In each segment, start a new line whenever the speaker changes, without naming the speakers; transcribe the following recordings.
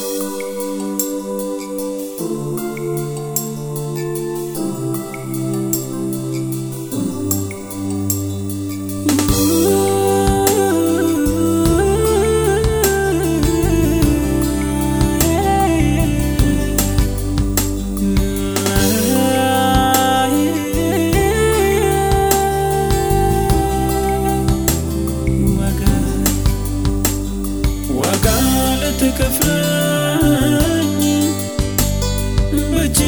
Música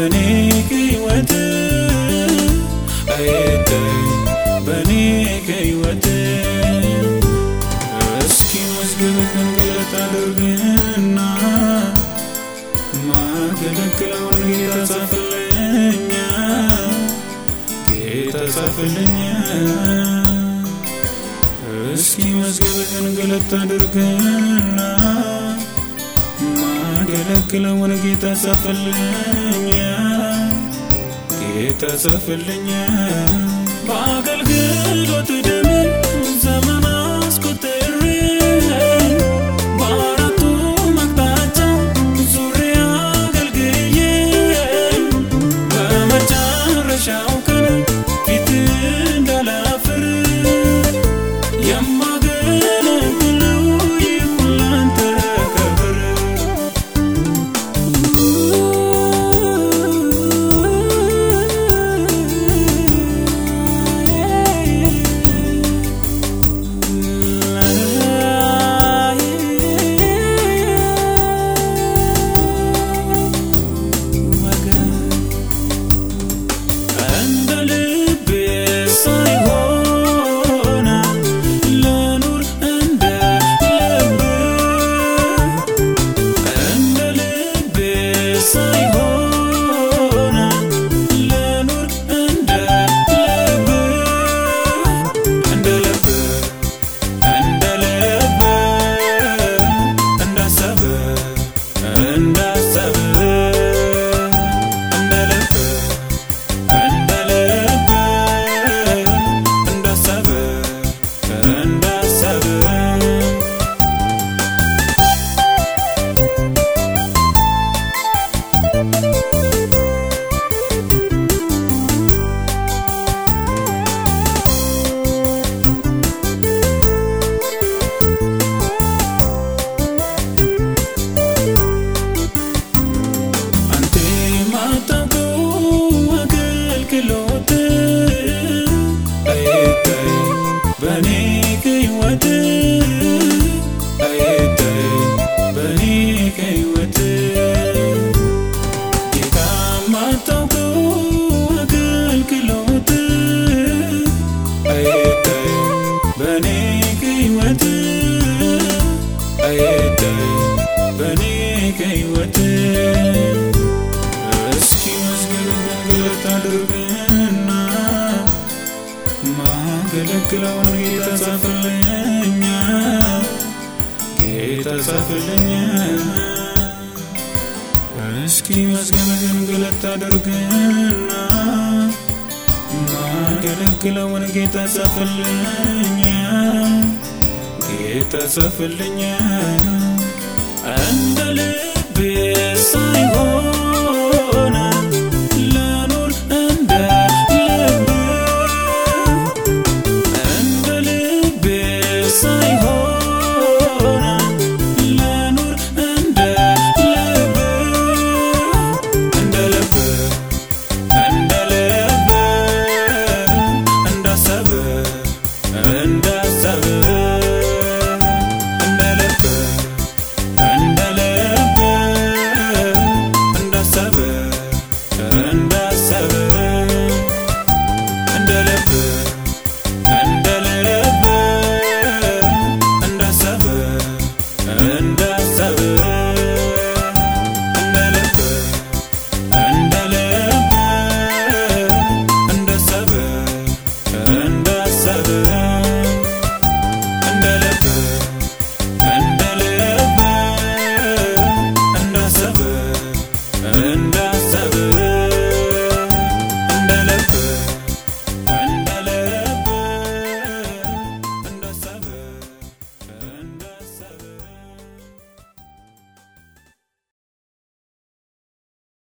በኔ ከህይወት አይታይ በኔ ከህይወት እስኪ መዝገብህን ግለጥ አድርግና ማገለግለውን ጌታ ጻፍልኛ እስኪ መዝገብህን ግለጥ አድርግና የማልከለክለውን ጌታ ጻፈልኝ ጌታ ጻፈልኝ በአገልግሎት ደምን የምወክለውን ጌታ ጻፍልኝ ጌታ እስኪ መዝገብህን ግለት አድርግና ማገለግለውን ጌታ ጻፍልኝ ጌታ ጻፍልኝ እንደ ልቤ ሳይሆን